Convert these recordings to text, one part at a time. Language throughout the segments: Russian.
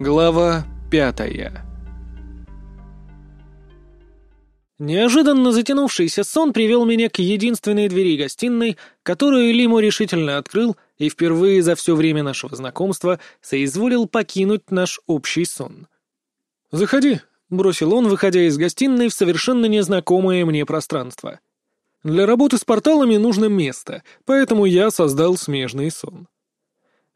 Глава пятая Неожиданно затянувшийся сон привел меня к единственной двери гостиной, которую Лиму решительно открыл и впервые за все время нашего знакомства соизволил покинуть наш общий сон. «Заходи», — бросил он, выходя из гостиной в совершенно незнакомое мне пространство. «Для работы с порталами нужно место, поэтому я создал смежный сон».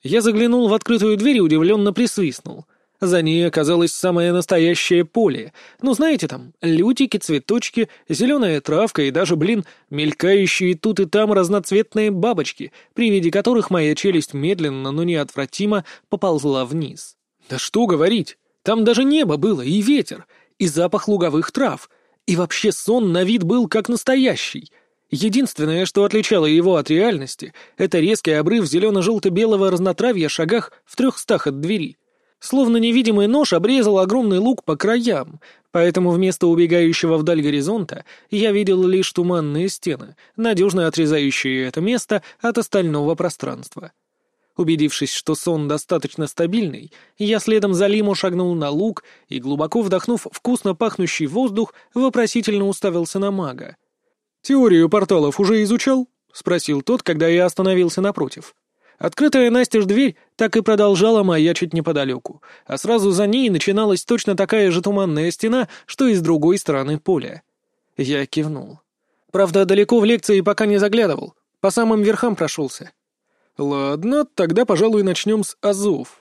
Я заглянул в открытую дверь и удивленно присвистнул. За ней оказалось самое настоящее поле. Ну, знаете там, лютики, цветочки, зеленая травка и даже, блин, мелькающие тут и там разноцветные бабочки, при виде которых моя челюсть медленно, но неотвратимо поползла вниз. Да что говорить, там даже небо было, и ветер, и запах луговых трав, и вообще сон на вид был как настоящий. Единственное, что отличало его от реальности, это резкий обрыв зелено-желто-белого разнотравья шагах в трехстах от двери — Словно невидимый нож обрезал огромный луг по краям, поэтому вместо убегающего вдаль горизонта я видел лишь туманные стены, надежно отрезающие это место от остального пространства. Убедившись, что сон достаточно стабильный, я следом за Лиму шагнул на луг и, глубоко вдохнув вкусно пахнущий воздух, вопросительно уставился на мага. «Теорию порталов уже изучал?» — спросил тот, когда я остановился напротив. Открытая настежь дверь так и продолжала маячить неподалеку, а сразу за ней начиналась точно такая же туманная стена, что и с другой стороны поля. Я кивнул. Правда, далеко в лекции пока не заглядывал, по самым верхам прошелся. Ладно, тогда, пожалуй, начнем с азов.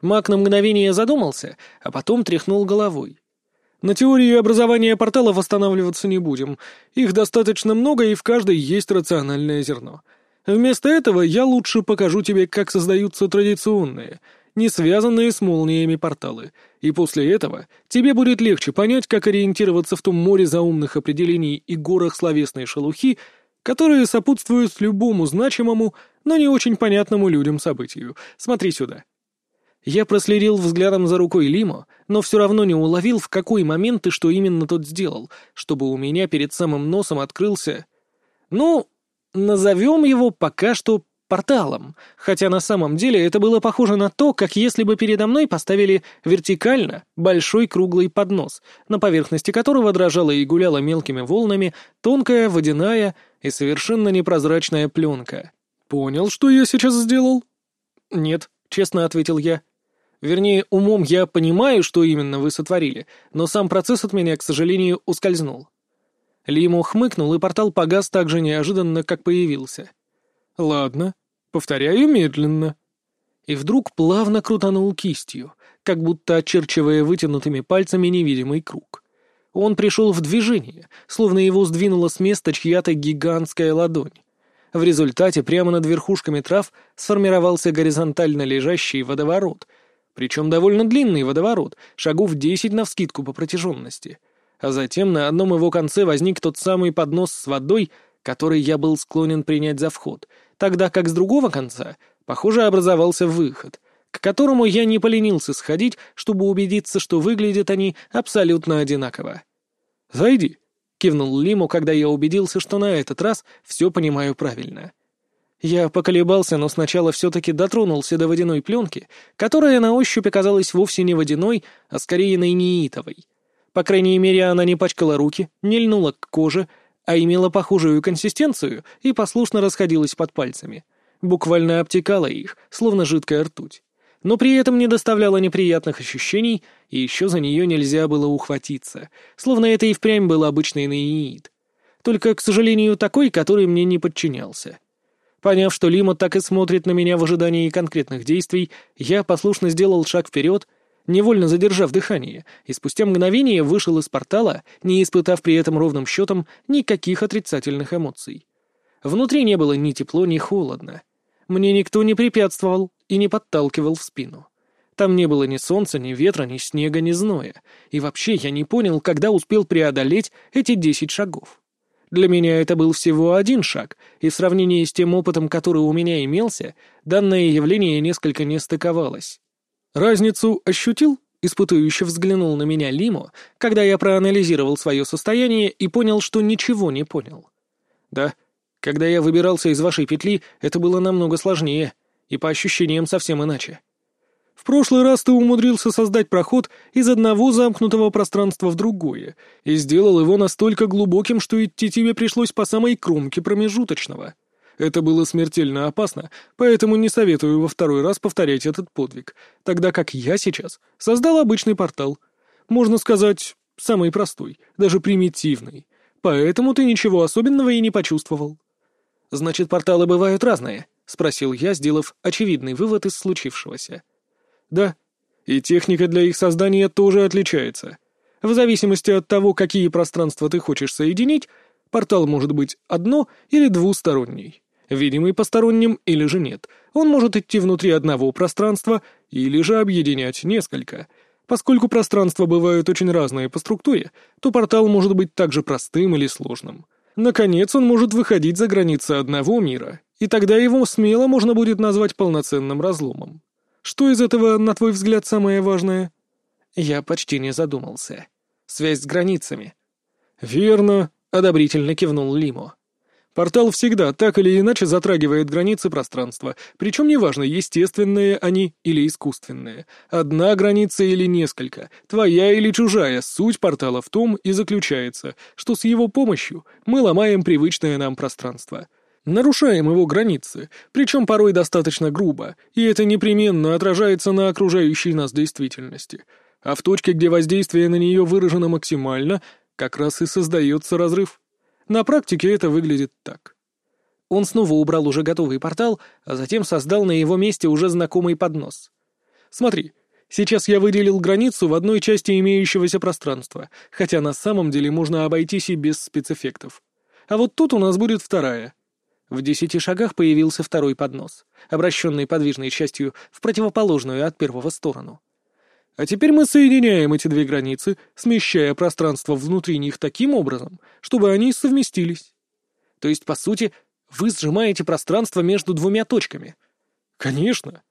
Маг на мгновение задумался, а потом тряхнул головой. На теории образования порталов останавливаться не будем. Их достаточно много, и в каждой есть рациональное зерно. Вместо этого я лучше покажу тебе, как создаются традиционные, не связанные с молниями порталы, и после этого тебе будет легче понять, как ориентироваться в том море заумных определений и горах словесной шелухи, которые сопутствуют любому значимому, но не очень понятному людям событию. Смотри сюда. Я проследил взглядом за рукой Лимо, но все равно не уловил, в какой момент и что именно тот сделал, чтобы у меня перед самым носом открылся... Ну, Назовем его пока что порталом, хотя на самом деле это было похоже на то, как если бы передо мной поставили вертикально большой круглый поднос, на поверхности которого дрожала и гуляла мелкими волнами тонкая водяная и совершенно непрозрачная пленка. «Понял, что я сейчас сделал?» «Нет», — честно ответил я. Вернее, умом я понимаю, что именно вы сотворили, но сам процесс от меня, к сожалению, ускользнул. Лиму хмыкнул, и портал погас так же неожиданно, как появился. «Ладно, повторяю медленно». И вдруг плавно крутанул кистью, как будто очерчивая вытянутыми пальцами невидимый круг. Он пришел в движение, словно его сдвинула с места чья-то гигантская ладонь. В результате прямо над верхушками трав сформировался горизонтально лежащий водоворот, причем довольно длинный водоворот, шагов десять навскидку по протяженности — а затем на одном его конце возник тот самый поднос с водой, который я был склонен принять за вход, тогда как с другого конца, похоже, образовался выход, к которому я не поленился сходить, чтобы убедиться, что выглядят они абсолютно одинаково. «Зайди», — кивнул Лиму, когда я убедился, что на этот раз все понимаю правильно. Я поколебался, но сначала все-таки дотронулся до водяной пленки, которая на ощупь оказалась вовсе не водяной, а скорее нейнеитовой — по крайней мере, она не пачкала руки, не льнула к коже, а имела похожую консистенцию и послушно расходилась под пальцами. Буквально обтекала их, словно жидкая ртуть. Но при этом не доставляла неприятных ощущений, и еще за нее нельзя было ухватиться, словно это и впрямь был обычный наиит. Только, к сожалению, такой, который мне не подчинялся. Поняв, что Лима так и смотрит на меня в ожидании конкретных действий, я послушно сделал шаг вперед невольно задержав дыхание, и спустя мгновение вышел из портала, не испытав при этом ровным счетом никаких отрицательных эмоций. Внутри не было ни тепло, ни холодно. Мне никто не препятствовал и не подталкивал в спину. Там не было ни солнца, ни ветра, ни снега, ни зноя. И вообще я не понял, когда успел преодолеть эти десять шагов. Для меня это был всего один шаг, и в сравнении с тем опытом, который у меня имелся, данное явление несколько не стыковалось. «Разницу ощутил?» — испытующе взглянул на меня Лимо, когда я проанализировал свое состояние и понял, что ничего не понял. «Да, когда я выбирался из вашей петли, это было намного сложнее, и по ощущениям совсем иначе. В прошлый раз ты умудрился создать проход из одного замкнутого пространства в другое и сделал его настолько глубоким, что идти тебе пришлось по самой кромке промежуточного. Это было смертельно опасно, поэтому не советую во второй раз повторять этот подвиг, тогда как я сейчас создал обычный портал. Можно сказать, самый простой, даже примитивный. Поэтому ты ничего особенного и не почувствовал. «Значит, порталы бывают разные?» — спросил я, сделав очевидный вывод из случившегося. «Да, и техника для их создания тоже отличается. В зависимости от того, какие пространства ты хочешь соединить, портал может быть одно- или двусторонний видимый посторонним или же нет. Он может идти внутри одного пространства или же объединять несколько. Поскольку пространства бывают очень разные по структуре, то портал может быть также простым или сложным. Наконец, он может выходить за границы одного мира, и тогда его смело можно будет назвать полноценным разломом. Что из этого, на твой взгляд, самое важное? Я почти не задумался. Связь с границами. Верно, одобрительно кивнул Лимо. Портал всегда так или иначе затрагивает границы пространства, причем неважно, естественные они или искусственные. Одна граница или несколько, твоя или чужая, суть портала в том и заключается, что с его помощью мы ломаем привычное нам пространство. Нарушаем его границы, причем порой достаточно грубо, и это непременно отражается на окружающей нас действительности. А в точке, где воздействие на нее выражено максимально, как раз и создается разрыв. На практике это выглядит так. Он снова убрал уже готовый портал, а затем создал на его месте уже знакомый поднос. Смотри, сейчас я выделил границу в одной части имеющегося пространства, хотя на самом деле можно обойтись и без спецэффектов. А вот тут у нас будет вторая. В десяти шагах появился второй поднос, обращенный подвижной частью в противоположную от первого сторону. А теперь мы соединяем эти две границы, смещая пространство внутри них таким образом, чтобы они совместились. То есть, по сути, вы сжимаете пространство между двумя точками. Конечно.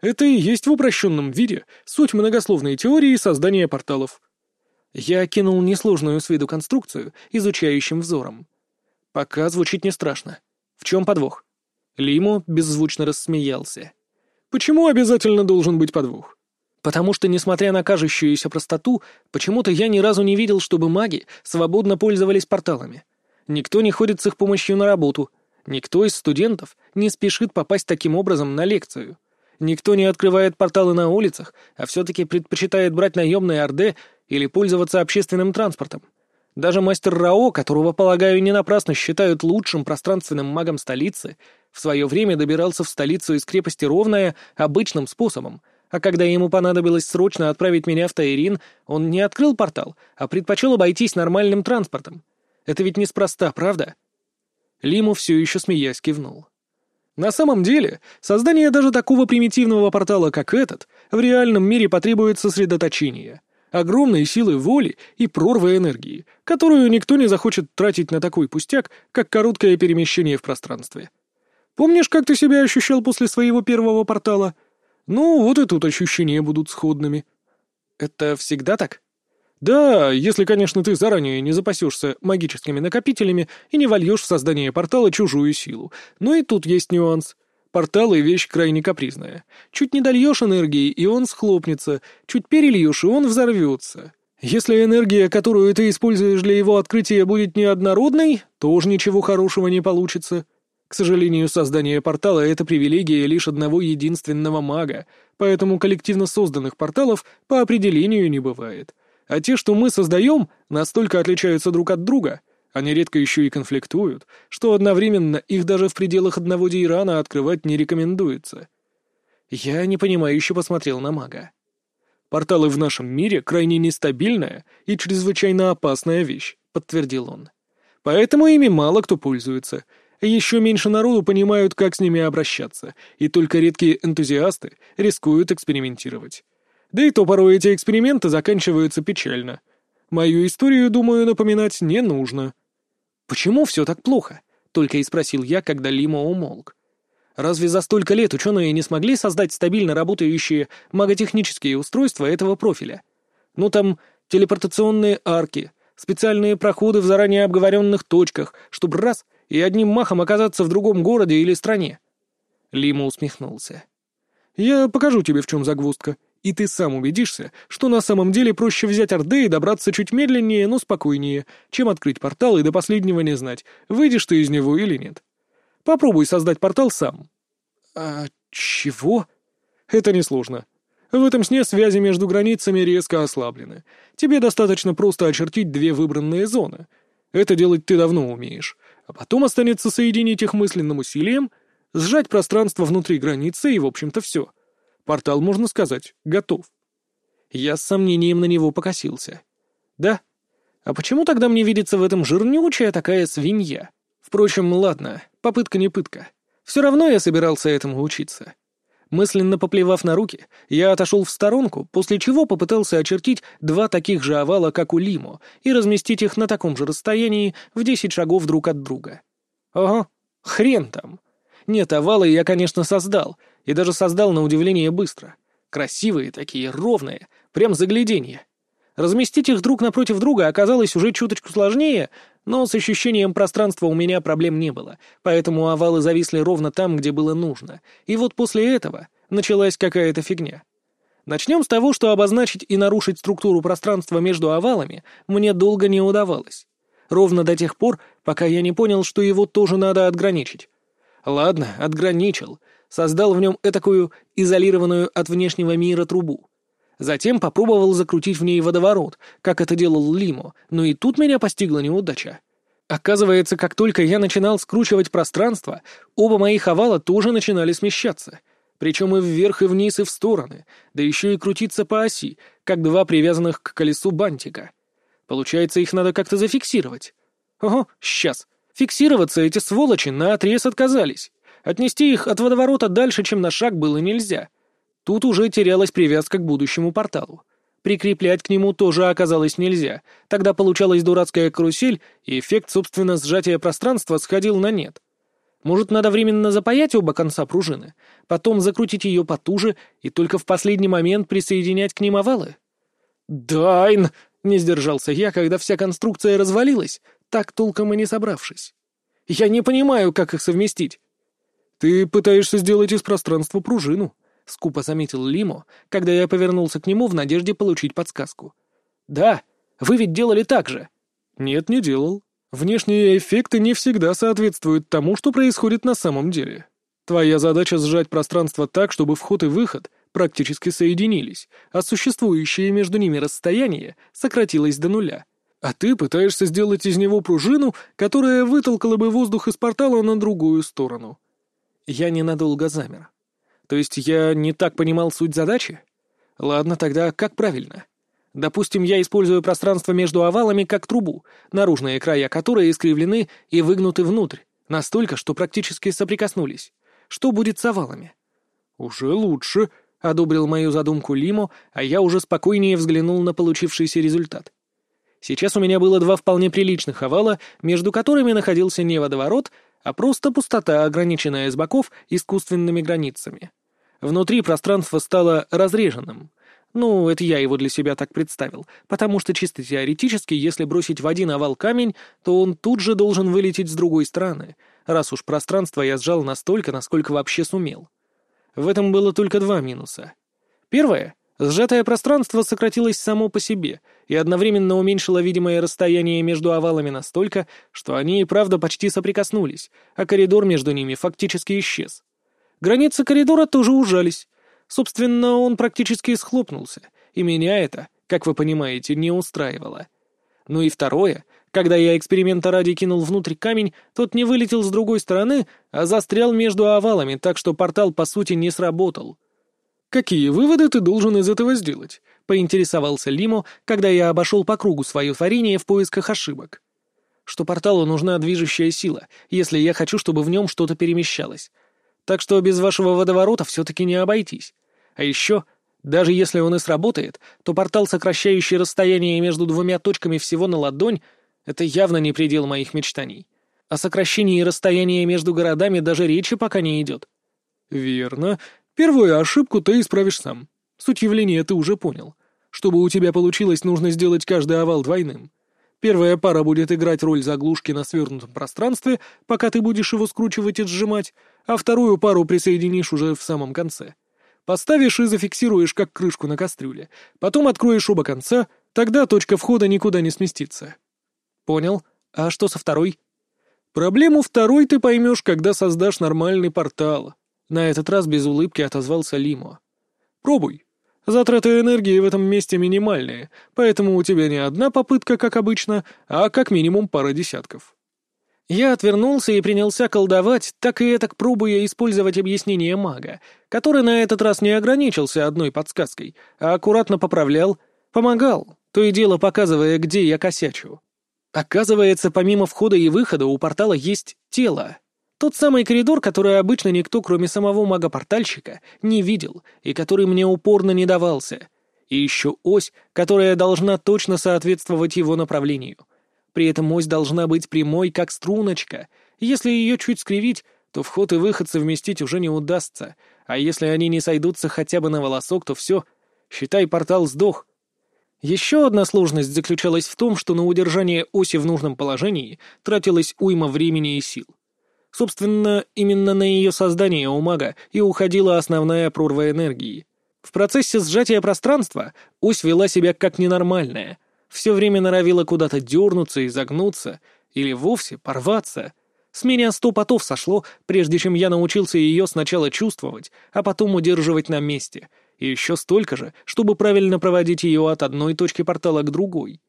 Это и есть в упрощенном виде суть многословной теории создания порталов. Я окинул несложную с виду конструкцию изучающим взором. Пока звучит не страшно. В чем подвох? Лимо беззвучно рассмеялся. Почему обязательно должен быть подвох? Потому что, несмотря на кажущуюся простоту, почему-то я ни разу не видел, чтобы маги свободно пользовались порталами. Никто не ходит с их помощью на работу. Никто из студентов не спешит попасть таким образом на лекцию. Никто не открывает порталы на улицах, а все-таки предпочитает брать наемные орды или пользоваться общественным транспортом. Даже мастер Рао, которого, полагаю, не напрасно считают лучшим пространственным магом столицы, в свое время добирался в столицу из крепости Ровная обычным способом — а когда ему понадобилось срочно отправить меня в Таирин, он не открыл портал, а предпочел обойтись нормальным транспортом. Это ведь неспроста, правда? Лиму все еще смеясь кивнул. На самом деле, создание даже такого примитивного портала, как этот, в реальном мире потребует сосредоточения, огромной силы воли и прорвы энергии, которую никто не захочет тратить на такой пустяк, как короткое перемещение в пространстве. Помнишь, как ты себя ощущал после своего первого портала — ну, вот и тут ощущения будут сходными. Это всегда так? Да, если, конечно, ты заранее не запасешься магическими накопителями и не вольешь в создание портала чужую силу. Но и тут есть нюанс. Порталы — вещь крайне капризная. Чуть не дольешь энергии, и он схлопнется, чуть перельешь, и он взорвется. Если энергия, которую ты используешь для его открытия, будет неоднородной, тоже ничего хорошего не получится. К сожалению, создание портала — это привилегия лишь одного единственного мага, поэтому коллективно созданных порталов по определению не бывает. А те, что мы создаем, настолько отличаются друг от друга, они редко еще и конфликтуют, что одновременно их даже в пределах одного дейрана открывать не рекомендуется. Я непонимающе посмотрел на мага. «Порталы в нашем мире крайне нестабильная и чрезвычайно опасная вещь», — подтвердил он. «Поэтому ими мало кто пользуется, еще меньше народу понимают, как с ними обращаться, и только редкие энтузиасты рискуют экспериментировать. Да и то порой эти эксперименты заканчиваются печально. Мою историю, думаю, напоминать не нужно. «Почему все так плохо?» — только и спросил я, когда Лима умолк. «Разве за столько лет ученые не смогли создать стабильно работающие маготехнические устройства этого профиля? Ну там телепортационные арки, специальные проходы в заранее обговоренных точках, чтобы раз и одним махом оказаться в другом городе или стране. Лима усмехнулся. Я покажу тебе, в чем загвоздка, и ты сам убедишься, что на самом деле проще взять Орды и добраться чуть медленнее, но спокойнее, чем открыть портал и до последнего не знать, выйдешь ты из него или нет. Попробуй создать портал сам». «А чего?» «Это несложно. В этом сне связи между границами резко ослаблены. Тебе достаточно просто очертить две выбранные зоны. Это делать ты давно умеешь. А потом останется соединить их мысленным усилием, сжать пространство внутри границы и, в общем-то, все. Портал, можно сказать, готов. Я с сомнением на него покосился. Да? А почему тогда мне видится в этом жирнючая такая свинья? Впрочем, ладно, попытка не пытка. Все равно я собирался этому учиться. Мысленно поплевав на руки, я отошел в сторонку, после чего попытался очертить два таких же овала, как у Лимо, и разместить их на таком же расстоянии в десять шагов друг от друга. Ага, хрен там. Нет, овалы я, конечно, создал, и даже создал на удивление быстро. Красивые такие, ровные, прям загляденье. Разместить их друг напротив друга оказалось уже чуточку сложнее, но с ощущением пространства у меня проблем не было, поэтому овалы зависли ровно там, где было нужно. И вот после этого началась какая-то фигня. Начнем с того, что обозначить и нарушить структуру пространства между овалами мне долго не удавалось. Ровно до тех пор, пока я не понял, что его тоже надо отграничить. Ладно, отграничил. Создал в нем этакую изолированную от внешнего мира трубу. Затем попробовал закрутить в ней водоворот, как это делал Лимо, но и тут меня постигла неудача. Оказывается, как только я начинал скручивать пространство, оба моих овала тоже начинали смещаться. Причем и вверх, и вниз, и в стороны, да еще и крутиться по оси, как два привязанных к колесу бантика. Получается, их надо как-то зафиксировать. Ого, сейчас. Фиксироваться эти сволочи наотрез отказались. Отнести их от водоворота дальше, чем на шаг, было нельзя — Тут уже терялась привязка к будущему порталу. Прикреплять к нему тоже оказалось нельзя. Тогда получалась дурацкая карусель, и эффект, собственно, сжатия пространства сходил на нет. Может, надо временно запаять оба конца пружины, потом закрутить ее потуже и только в последний момент присоединять к ним овалы? «Дайн!» — не сдержался я, когда вся конструкция развалилась, так толком и не собравшись. «Я не понимаю, как их совместить». «Ты пытаешься сделать из пространства пружину», — скупо заметил Лимо, когда я повернулся к нему в надежде получить подсказку. «Да, вы ведь делали так же». «Нет, не делал. Внешние эффекты не всегда соответствуют тому, что происходит на самом деле. Твоя задача сжать пространство так, чтобы вход и выход практически соединились, а существующее между ними расстояние сократилось до нуля. А ты пытаешься сделать из него пружину, которая вытолкала бы воздух из портала на другую сторону». Я ненадолго замер. То есть я не так понимал суть задачи? Ладно, тогда как правильно? Допустим, я использую пространство между овалами как трубу, наружные края которой искривлены и выгнуты внутрь, настолько, что практически соприкоснулись. Что будет с овалами? Уже лучше, — одобрил мою задумку Лимо, а я уже спокойнее взглянул на получившийся результат. Сейчас у меня было два вполне приличных овала, между которыми находился не водоворот, а просто пустота, ограниченная с боков искусственными границами. Внутри пространство стало разреженным. Ну, это я его для себя так представил, потому что чисто теоретически, если бросить в один овал камень, то он тут же должен вылететь с другой стороны, раз уж пространство я сжал настолько, насколько вообще сумел. В этом было только два минуса. Первое — сжатое пространство сократилось само по себе и одновременно уменьшило видимое расстояние между овалами настолько, что они и правда почти соприкоснулись, а коридор между ними фактически исчез. Границы коридора тоже ужались. Собственно, он практически схлопнулся, и меня это, как вы понимаете, не устраивало. Ну и второе, когда я эксперимента ради кинул внутрь камень, тот не вылетел с другой стороны, а застрял между овалами, так что портал, по сути, не сработал. «Какие выводы ты должен из этого сделать?» — поинтересовался Лимо, когда я обошел по кругу свое творение в поисках ошибок. «Что порталу нужна движущая сила, если я хочу, чтобы в нем что-то перемещалось. Так что без вашего водоворота все-таки не обойтись. А еще, даже если он и сработает, то портал, сокращающий расстояние между двумя точками всего на ладонь, это явно не предел моих мечтаний. О сокращении расстояния между городами даже речи пока не идет. Верно. Первую ошибку ты исправишь сам. Суть явления ты уже понял. Чтобы у тебя получилось, нужно сделать каждый овал двойным. Первая пара будет играть роль заглушки на свернутом пространстве, пока ты будешь его скручивать и сжимать, а вторую пару присоединишь уже в самом конце. Поставишь и зафиксируешь, как крышку на кастрюле. Потом откроешь оба конца, тогда точка входа никуда не сместится. Понял. А что со второй? Проблему второй ты поймешь, когда создашь нормальный портал. На этот раз без улыбки отозвался Лимо. Пробуй. Затраты энергии в этом месте минимальные, поэтому у тебя не одна попытка, как обычно, а как минимум пара десятков. Я отвернулся и принялся колдовать, так и этак пробуя использовать объяснение мага, который на этот раз не ограничился одной подсказкой, а аккуратно поправлял, помогал, то и дело показывая, где я косячу. Оказывается, помимо входа и выхода у портала есть тело. Тот самый коридор, который обычно никто, кроме самого мага-портальщика, не видел и который мне упорно не давался. И еще ось, которая должна точно соответствовать его направлению. При этом ось должна быть прямой, как струночка. Если ее чуть скривить, то вход и выход совместить уже не удастся. А если они не сойдутся хотя бы на волосок, то все, считай, портал сдох. Еще одна сложность заключалась в том, что на удержание оси в нужном положении тратилось уйма времени и сил. Собственно, именно на ее создание у мага и уходила основная прорва энергии. В процессе сжатия пространства ось вела себя как ненормальная, все время норовила куда-то дернуться и загнуться, или вовсе порваться. С меня сто потов сошло, прежде чем я научился ее сначала чувствовать, а потом удерживать на месте, и еще столько же, чтобы правильно проводить ее от одной точки портала к другой.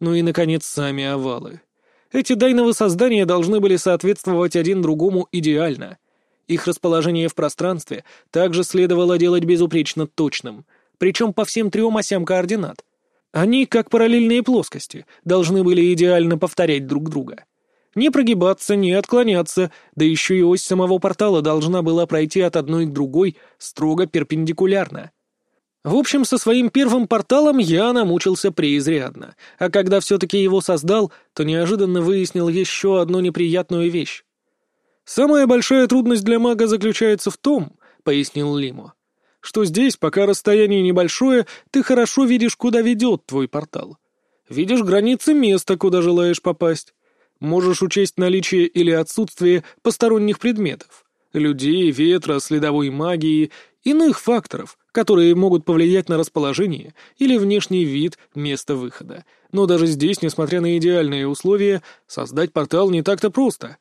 Ну и, наконец, сами овалы. Эти дайновы создания должны были соответствовать один другому идеально. Их расположение в пространстве также следовало делать безупречно точным, причем по всем трем осям координат. Они, как параллельные плоскости, должны были идеально повторять друг друга. Не прогибаться, не отклоняться, да еще и ось самого портала должна была пройти от одной к другой строго перпендикулярно. В общем, со своим первым порталом я намучился преизрядно, а когда все-таки его создал, то неожиданно выяснил еще одну неприятную вещь. «Самая большая трудность для мага заключается в том», — пояснил Лимо, «что здесь, пока расстояние небольшое, ты хорошо видишь, куда ведет твой портал. Видишь границы места, куда желаешь попасть. Можешь учесть наличие или отсутствие посторонних предметов, людей, ветра, следовой магии, иных факторов, которые могут повлиять на расположение или внешний вид места выхода. Но даже здесь, несмотря на идеальные условия, создать портал не так-то просто.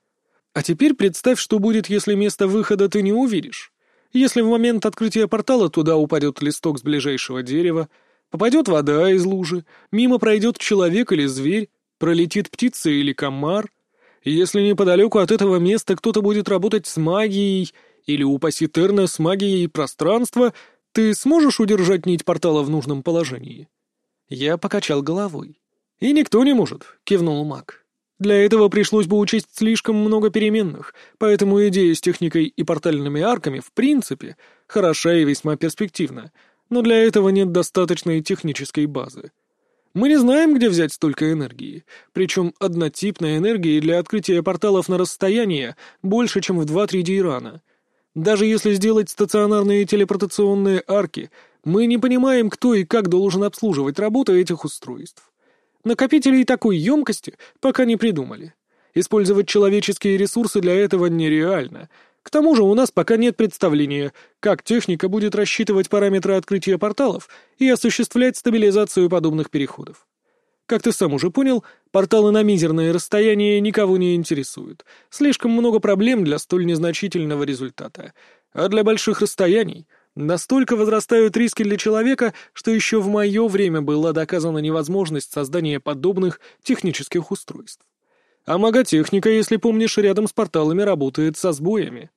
А теперь представь, что будет, если место выхода ты не увидишь. Если в момент открытия портала туда упадет листок с ближайшего дерева, попадет вода из лужи, мимо пройдет человек или зверь, пролетит птица или комар. Если неподалеку от этого места кто-то будет работать с магией, или упаси Терна с магией пространства, ты сможешь удержать нить портала в нужном положении?» Я покачал головой. «И никто не может», — кивнул маг. «Для этого пришлось бы учесть слишком много переменных, поэтому идея с техникой и портальными арками в принципе хороша и весьма перспективна, но для этого нет достаточной технической базы. Мы не знаем, где взять столько энергии, причем однотипной энергии для открытия порталов на расстояние больше, чем в 2-3 Дейрана, даже если сделать стационарные телепортационные арки, мы не понимаем, кто и как должен обслуживать работу этих устройств. Накопителей такой емкости пока не придумали. Использовать человеческие ресурсы для этого нереально. К тому же у нас пока нет представления, как техника будет рассчитывать параметры открытия порталов и осуществлять стабилизацию подобных переходов. Как ты сам уже понял, порталы на мизерное расстояние никого не интересуют. Слишком много проблем для столь незначительного результата. А для больших расстояний настолько возрастают риски для человека, что еще в мое время была доказана невозможность создания подобных технических устройств. А маготехника, если помнишь, рядом с порталами работает со сбоями.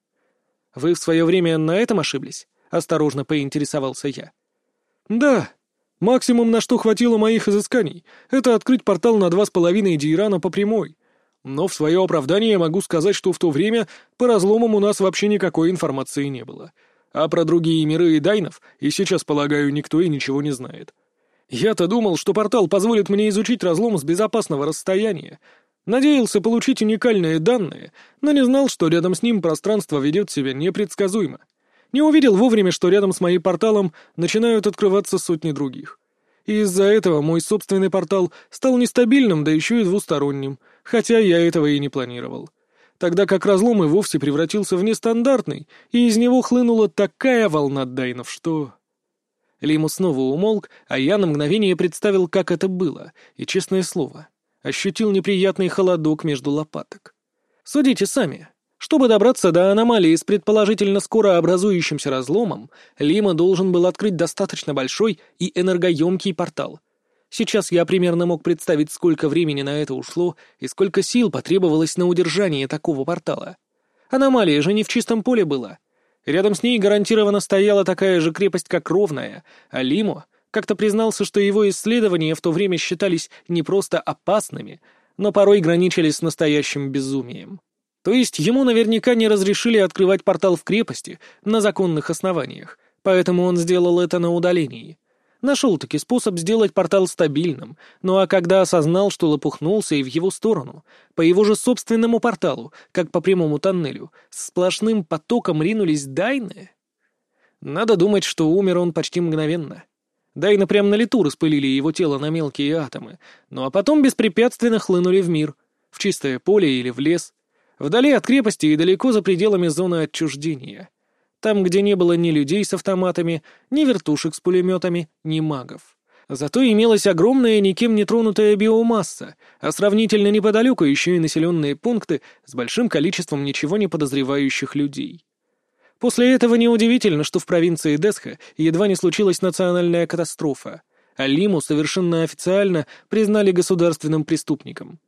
Вы в свое время на этом ошиблись? Осторожно поинтересовался я. Да, Максимум, на что хватило моих изысканий, это открыть портал на два с половиной Дейрана по прямой. Но в свое оправдание могу сказать, что в то время по разломам у нас вообще никакой информации не было. А про другие миры и дайнов и сейчас, полагаю, никто и ничего не знает. Я-то думал, что портал позволит мне изучить разлом с безопасного расстояния. Надеялся получить уникальные данные, но не знал, что рядом с ним пространство ведет себя непредсказуемо. Не увидел вовремя, что рядом с моим порталом начинают открываться сотни других. И из-за этого мой собственный портал стал нестабильным, да еще и двусторонним, хотя я этого и не планировал. тогда как разлом и вовсе превратился в нестандартный, и из него хлынула такая волна дайнов, что... Лиму снова умолк, а я на мгновение представил, как это было, и, честное слово, ощутил неприятный холодок между лопаток. Судите сами. Чтобы добраться до аномалии с предположительно скоро образующимся разломом, Лима должен был открыть достаточно большой и энергоемкий портал. Сейчас я примерно мог представить, сколько времени на это ушло и сколько сил потребовалось на удержание такого портала. Аномалия же не в чистом поле была. Рядом с ней гарантированно стояла такая же крепость, как Ровная, а Лимо как-то признался, что его исследования в то время считались не просто опасными, но порой граничили с настоящим безумием. То есть ему наверняка не разрешили открывать портал в крепости на законных основаниях, поэтому он сделал это на удалении. Нашел-таки способ сделать портал стабильным, ну а когда осознал, что лопухнулся и в его сторону, по его же собственному порталу, как по прямому тоннелю, с сплошным потоком ринулись дайны... Надо думать, что умер он почти мгновенно. Дайны прямо на лету распылили его тело на мелкие атомы, ну а потом беспрепятственно хлынули в мир, в чистое поле или в лес, вдали от крепости и далеко за пределами зоны отчуждения — там, где не было ни людей с автоматами, ни вертушек с пулеметами, ни магов. Зато имелась огромная, никем не тронутая биомасса, а сравнительно неподалеку еще и населенные пункты с большим количеством ничего не подозревающих людей. После этого неудивительно, что в провинции Десха едва не случилась национальная катастрофа, а Лиму совершенно официально признали государственным преступником.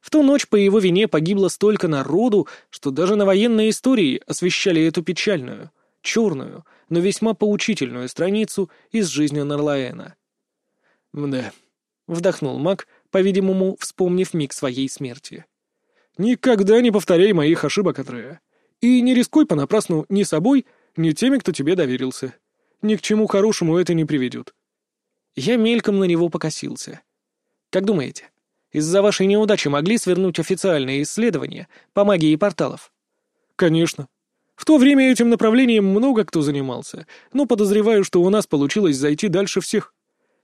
В ту ночь по его вине погибло столько народу, что даже на военной истории освещали эту печальную, черную, но весьма поучительную страницу из жизни Нарлаэна. «Мда», — вдохнул маг, по-видимому, вспомнив миг своей смерти. «Никогда не повторяй моих ошибок, Атрея. И не рискуй понапрасну ни собой, ни теми, кто тебе доверился. Ни к чему хорошему это не приведет». Я мельком на него покосился. «Как думаете, из-за вашей неудачи могли свернуть официальные исследования по магии порталов?» «Конечно. В то время этим направлением много кто занимался, но подозреваю, что у нас получилось зайти дальше всех.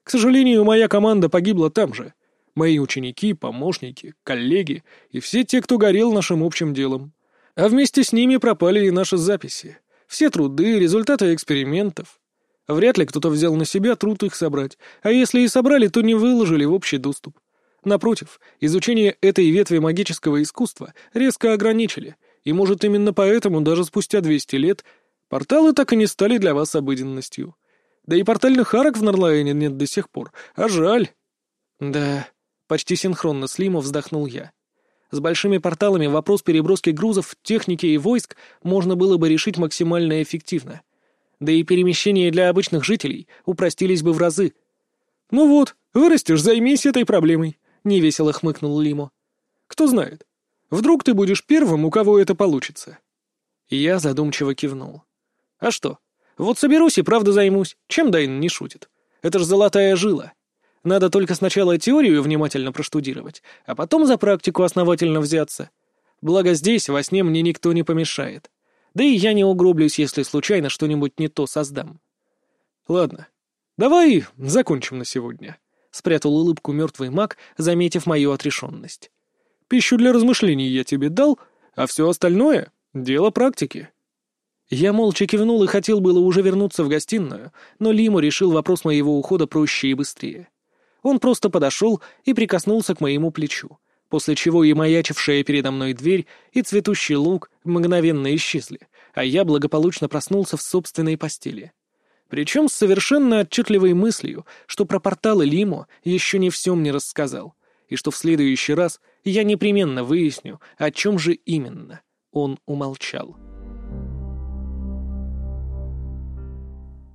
К сожалению, моя команда погибла там же. Мои ученики, помощники, коллеги и все те, кто горел нашим общим делом. А вместе с ними пропали и наши записи. Все труды, результаты экспериментов. Вряд ли кто-то взял на себя труд их собрать, а если и собрали, то не выложили в общий доступ. Напротив, изучение этой ветви магического искусства резко ограничили, и, может, именно поэтому даже спустя 200 лет порталы так и не стали для вас обыденностью. Да и портальных арок в Нарлайне нет до сих пор, а жаль. Да, почти синхронно с Лимо вздохнул я. С большими порталами вопрос переброски грузов, техники и войск можно было бы решить максимально эффективно. Да и перемещения для обычных жителей упростились бы в разы. «Ну вот, вырастешь, займись этой проблемой», — невесело хмыкнул Лимо. «Кто знает, вдруг ты будешь первым, у кого это получится?» Я задумчиво кивнул. «А что? Вот соберусь и правда займусь. Чем Дайн не шутит? Это ж золотая жила. Надо только сначала теорию внимательно проштудировать, а потом за практику основательно взяться. Благо здесь, во сне, мне никто не помешает. Да и я не угроблюсь, если случайно что-нибудь не то создам. Ладно, давай закончим на сегодня спрятал улыбку мертвый маг, заметив мою отрешенность. «Пищу для размышлений я тебе дал, а все остальное — дело практики». Я молча кивнул и хотел было уже вернуться в гостиную, но Лиму решил вопрос моего ухода проще и быстрее. Он просто подошел и прикоснулся к моему плечу, после чего и маячившая передо мной дверь, и цветущий лук мгновенно исчезли, а я благополучно проснулся в собственной постели. Причем с совершенно отчетливой мыслью, что про порталы Лимо еще не все мне рассказал, и что в следующий раз я непременно выясню, о чем же именно он умолчал.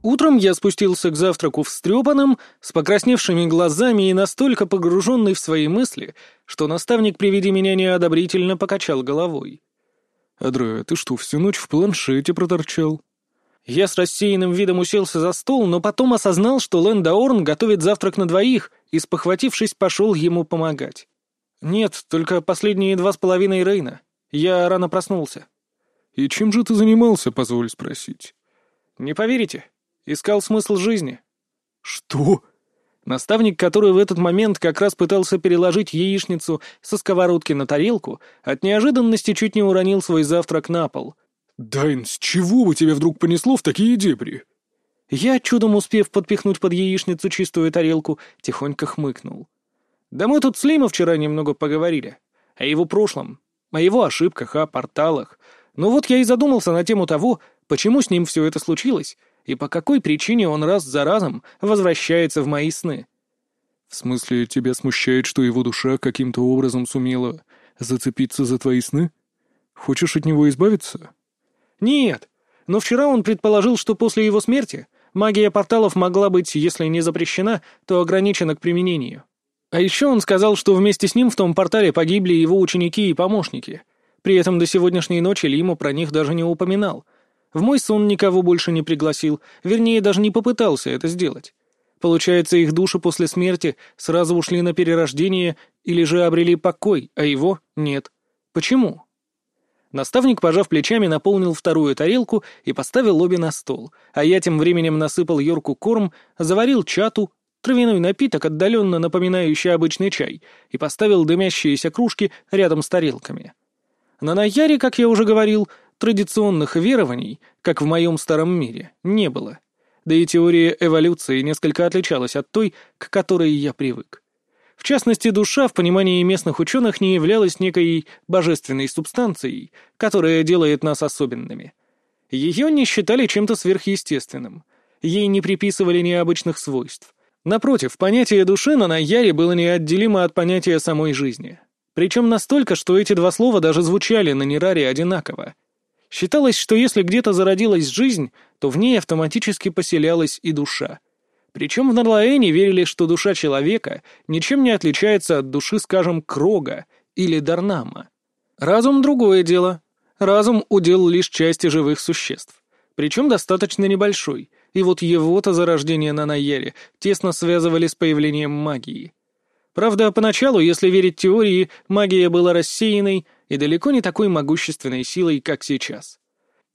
Утром я спустился к завтраку встрепанным, с покрасневшими глазами и настолько погруженный в свои мысли, что наставник при виде меня неодобрительно покачал головой. «Адре, ты что, всю ночь в планшете проторчал?» Я с рассеянным видом уселся за стол, но потом осознал, что Лэнда Орн готовит завтрак на двоих, и, спохватившись, пошел ему помогать. «Нет, только последние два с половиной Рейна. Я рано проснулся». «И чем же ты занимался, позволь спросить?» «Не поверите. Искал смысл жизни». «Что?» Наставник, который в этот момент как раз пытался переложить яичницу со сковородки на тарелку, от неожиданности чуть не уронил свой завтрак на пол. «Дайн, с чего бы тебя вдруг понесло в такие дебри?» Я, чудом успев подпихнуть под яичницу чистую тарелку, тихонько хмыкнул. «Да мы тут с Леймо вчера немного поговорили. О его прошлом, о его ошибках, о порталах. Ну вот я и задумался на тему того, почему с ним все это случилось, и по какой причине он раз за разом возвращается в мои сны. «В смысле, тебя смущает, что его душа каким-то образом сумела зацепиться за твои сны? Хочешь от него избавиться?» «Нет, но вчера он предположил, что после его смерти магия порталов могла быть, если не запрещена, то ограничена к применению. А еще он сказал, что вместе с ним в том портале погибли его ученики и помощники. При этом до сегодняшней ночи Лиму про них даже не упоминал — в мой сон никого больше не пригласил, вернее, даже не попытался это сделать. Получается, их души после смерти сразу ушли на перерождение или же обрели покой, а его нет. Почему? Наставник, пожав плечами, наполнил вторую тарелку и поставил обе на стол, а я тем временем насыпал Йорку корм, заварил чату, травяной напиток, отдаленно напоминающий обычный чай, и поставил дымящиеся кружки рядом с тарелками. На Наяре, как я уже говорил, Традиционных верований, как в моем старом мире, не было. Да и теория эволюции несколько отличалась от той, к которой я привык. Частности, душа в понимании местных ученых не являлась некой божественной субстанцией, которая делает нас особенными. Ее не считали чем-то сверхъестественным. Ей не приписывали необычных свойств. Напротив, понятие души на Наяре было неотделимо от понятия самой жизни. Причем настолько, что эти два слова даже звучали на Нераре одинаково — Считалось, что если где-то зародилась жизнь, то в ней автоматически поселялась и душа. Причем в Нарлаэне верили, что душа человека ничем не отличается от души, скажем, Крога или Дарнама. Разум — другое дело. Разум удел лишь части живых существ. Причем достаточно небольшой, и вот его-то зарождение на Найере тесно связывали с появлением магии. Правда, поначалу, если верить теории, магия была рассеянной, и далеко не такой могущественной силой, как сейчас.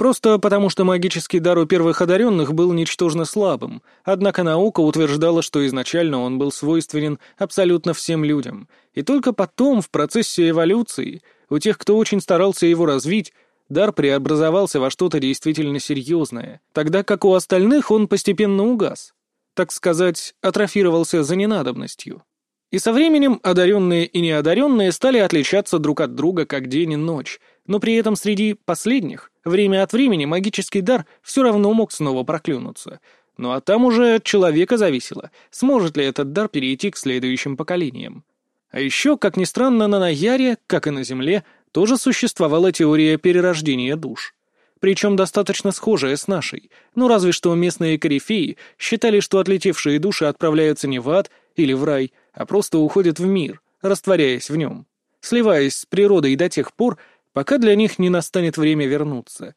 Просто потому, что магический дар у первых одаренных был ничтожно слабым, однако наука утверждала, что изначально он был свойственен абсолютно всем людям, и только потом, в процессе эволюции, у тех, кто очень старался его развить, дар преобразовался во что-то действительно серьезное, тогда как у остальных он постепенно угас, так сказать, атрофировался за ненадобностью. И со временем одаренные и неодаренные стали отличаться друг от друга как день и ночь, но при этом среди последних время от времени магический дар все равно мог снова проклюнуться. Ну а там уже от человека зависело, сможет ли этот дар перейти к следующим поколениям. А еще, как ни странно, на Наяре, как и на Земле, тоже существовала теория перерождения душ. Причем достаточно схожая с нашей, ну разве что местные корифеи считали, что отлетевшие души отправляются не в ад или в рай, а просто уходят в мир, растворяясь в нем, сливаясь с природой до тех пор, пока для них не настанет время вернуться.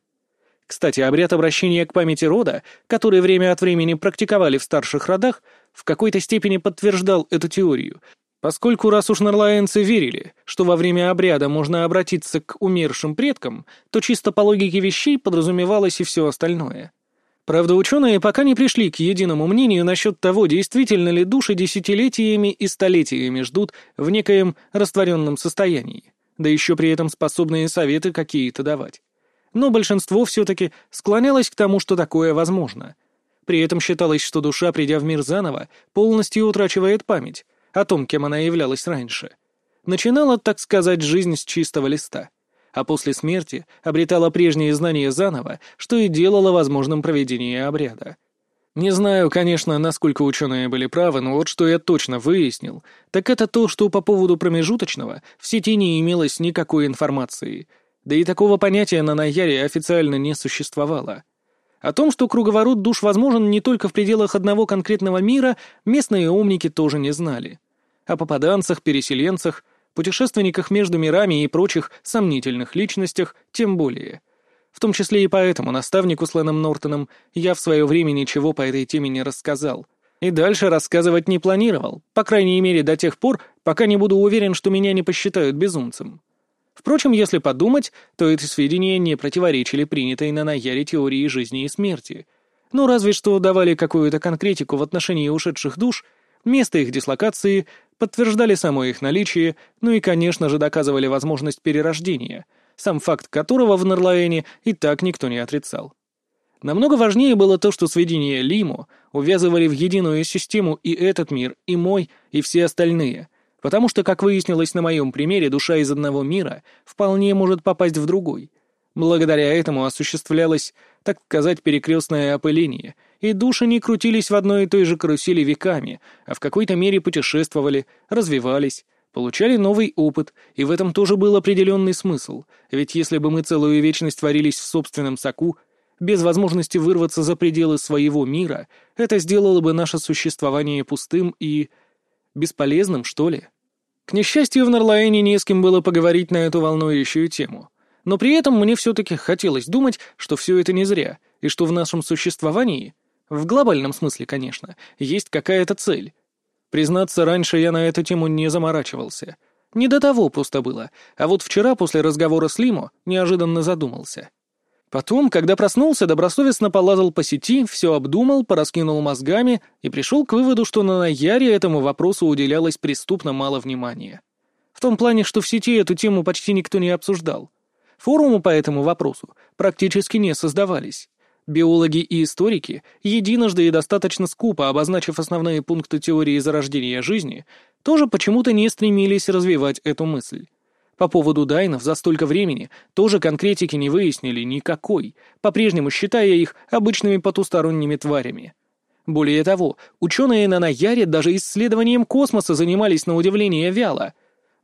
Кстати, обряд обращения к памяти рода, который время от времени практиковали в старших родах, в какой-то степени подтверждал эту теорию, поскольку раз уж нарлаенцы верили, что во время обряда можно обратиться к умершим предкам, то чисто по логике вещей подразумевалось и все остальное — Правда, ученые пока не пришли к единому мнению насчет того, действительно ли души десятилетиями и столетиями ждут в некоем растворенном состоянии, да еще при этом способные советы какие-то давать. Но большинство все-таки склонялось к тому, что такое возможно. При этом считалось, что душа, придя в мир заново, полностью утрачивает память о том, кем она являлась раньше. Начинала, так сказать, жизнь с чистого листа а после смерти обретала прежние знания заново, что и делало возможным проведение обряда. Не знаю, конечно, насколько ученые были правы, но вот что я точно выяснил, так это то, что по поводу промежуточного в сети не имелось никакой информации, да и такого понятия на Наяре официально не существовало. О том, что круговорот душ возможен не только в пределах одного конкретного мира, местные умники тоже не знали. О попаданцах, переселенцах — путешественниках между мирами и прочих сомнительных личностях тем более. В том числе и поэтому наставнику с Леном Нортоном я в свое время ничего по этой теме не рассказал. И дальше рассказывать не планировал, по крайней мере до тех пор, пока не буду уверен, что меня не посчитают безумцем. Впрочем, если подумать, то эти сведения не противоречили принятой на Наяре теории жизни и смерти. Ну, разве что давали какую-то конкретику в отношении ушедших душ — место их дислокации, подтверждали само их наличие, ну и, конечно же, доказывали возможность перерождения, сам факт которого в Нарлаэне и так никто не отрицал. Намного важнее было то, что сведения Лиму увязывали в единую систему и этот мир, и мой, и все остальные, потому что, как выяснилось на моем примере, душа из одного мира вполне может попасть в другой. Благодаря этому осуществлялось, так сказать, перекрестное опыление, и души не крутились в одной и той же карусели веками, а в какой-то мере путешествовали, развивались, получали новый опыт, и в этом тоже был определенный смысл, ведь если бы мы целую вечность варились в собственном соку, без возможности вырваться за пределы своего мира, это сделало бы наше существование пустым и... бесполезным, что ли. К несчастью, в Нарлаэне не с кем было поговорить на эту волнующую тему. Но при этом мне все-таки хотелось думать, что все это не зря, и что в нашем существовании, в глобальном смысле, конечно, есть какая-то цель. Признаться, раньше я на эту тему не заморачивался. Не до того просто было, а вот вчера после разговора с Лимо неожиданно задумался. Потом, когда проснулся, добросовестно полазал по сети, все обдумал, пораскинул мозгами и пришел к выводу, что на Наяре этому вопросу уделялось преступно мало внимания. В том плане, что в сети эту тему почти никто не обсуждал. Форумы по этому вопросу практически не создавались. Биологи и историки, единожды и достаточно скупо обозначив основные пункты теории зарождения жизни, тоже почему-то не стремились развивать эту мысль. По поводу дайнов за столько времени тоже конкретики не выяснили никакой, по-прежнему считая их обычными потусторонними тварями. Более того, ученые на Наяре даже исследованием космоса занимались на удивление вяло.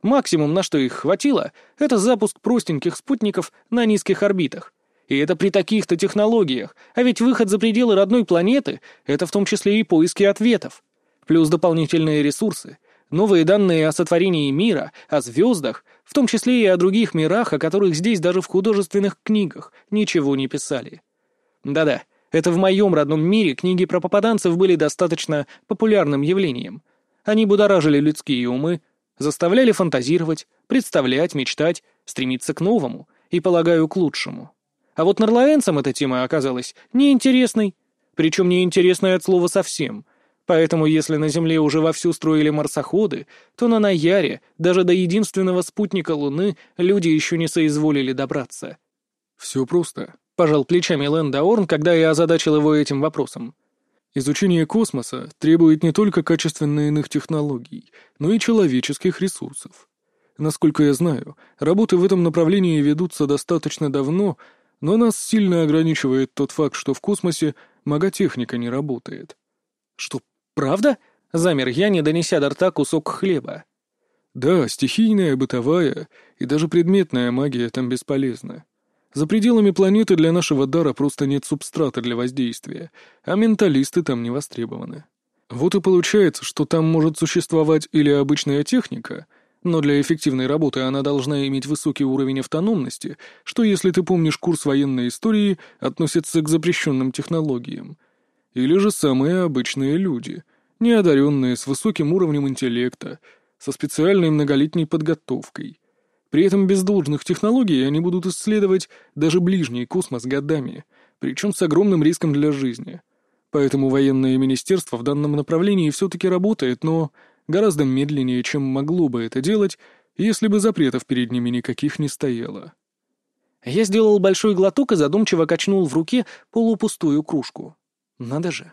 Максимум, на что их хватило, это запуск простеньких спутников на низких орбитах. И это при таких-то технологиях, а ведь выход за пределы родной планеты — это в том числе и поиски ответов. Плюс дополнительные ресурсы, новые данные о сотворении мира, о звездах, в том числе и о других мирах, о которых здесь даже в художественных книгах ничего не писали. Да-да, это в моем родном мире книги про попаданцев были достаточно популярным явлением. Они будоражили людские умы, заставляли фантазировать, представлять, мечтать, стремиться к новому и, полагаю, к лучшему. А вот нарлаэнцам эта тема оказалась неинтересной, причем неинтересной от слова совсем — Поэтому если на Земле уже вовсю строили марсоходы, то на Наяре, даже до единственного спутника Луны, люди еще не соизволили добраться. «Все просто», — пожал плечами Лэндаорн, когда я озадачил его этим вопросом. «Изучение космоса требует не только качественно иных технологий, но и человеческих ресурсов. Насколько я знаю, работы в этом направлении ведутся достаточно давно, но нас сильно ограничивает тот факт, что в космосе маготехника не работает». «Что, «Правда?» — замер я, не донеся до рта кусок хлеба. «Да, стихийная, бытовая и даже предметная магия там бесполезна. За пределами планеты для нашего дара просто нет субстрата для воздействия, а менталисты там не востребованы. Вот и получается, что там может существовать или обычная техника, но для эффективной работы она должна иметь высокий уровень автономности, что, если ты помнишь курс военной истории, относится к запрещенным технологиям — или же самые обычные люди, неодаренные с высоким уровнем интеллекта, со специальной многолетней подготовкой. При этом без должных технологий они будут исследовать даже ближний космос годами, причем с огромным риском для жизни. Поэтому военное министерство в данном направлении все-таки работает, но гораздо медленнее, чем могло бы это делать, если бы запретов перед ними никаких не стояло. Я сделал большой глоток и задумчиво качнул в руке полупустую кружку. Надо же.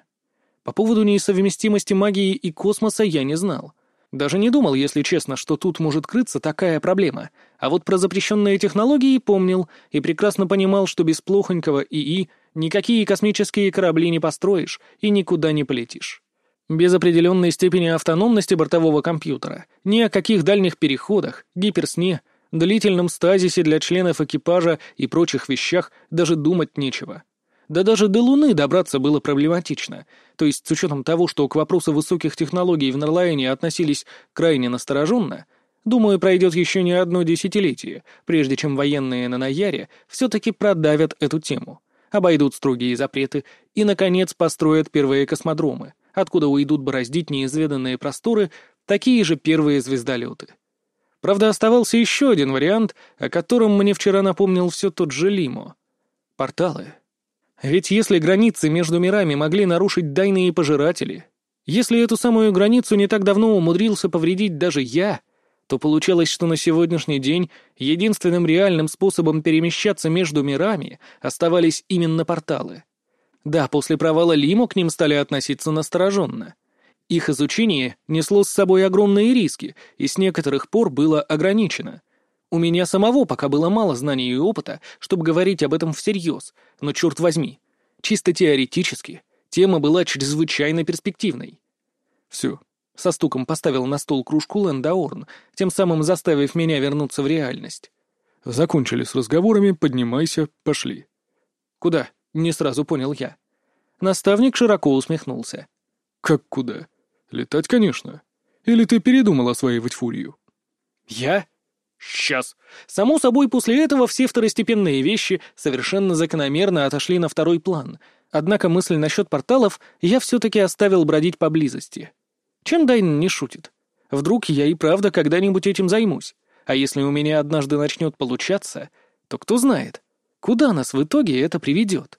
По поводу несовместимости магии и космоса я не знал. Даже не думал, если честно, что тут может крыться такая проблема. А вот про запрещенные технологии помнил и прекрасно понимал, что без плохонького ИИ никакие космические корабли не построишь и никуда не полетишь. Без определенной степени автономности бортового компьютера, ни о каких дальних переходах, гиперсне, длительном стазисе для членов экипажа и прочих вещах даже думать нечего. Да даже до Луны добраться было проблематично. То есть, с учетом того, что к вопросу высоких технологий в Нарлайне относились крайне настороженно, думаю, пройдет еще не одно десятилетие, прежде чем военные на Наяре все-таки продавят эту тему, обойдут строгие запреты и, наконец, построят первые космодромы, откуда уйдут бороздить неизведанные просторы такие же первые звездолеты. Правда, оставался еще один вариант, о котором мне вчера напомнил все тот же Лимо. Порталы. Ведь если границы между мирами могли нарушить дайные пожиратели, Если эту самую границу не так давно умудрился повредить даже я, то получалось, что на сегодняшний день единственным реальным способом перемещаться между мирами оставались именно порталы. Да, после провала Лиму к ним стали относиться настороженно. Их изучение несло с собой огромные риски и с некоторых пор было ограничено. У меня самого пока было мало знаний и опыта, чтобы говорить об этом всерьез, но черт возьми, чисто теоретически тема была чрезвычайно перспективной. Все, со стуком поставил на стол кружку Лэндаорн, тем самым заставив меня вернуться в реальность. «Закончили с разговорами, поднимайся, пошли». «Куда?» — не сразу понял я. Наставник широко усмехнулся. «Как куда? Летать, конечно. Или ты передумал осваивать фурию?» «Я? Сейчас. Само собой, после этого все второстепенные вещи совершенно закономерно отошли на второй план. Однако мысль насчет порталов я все-таки оставил бродить поблизости. Чем Дайн не шутит? Вдруг я и правда когда-нибудь этим займусь? А если у меня однажды начнет получаться, то кто знает, куда нас в итоге это приведет?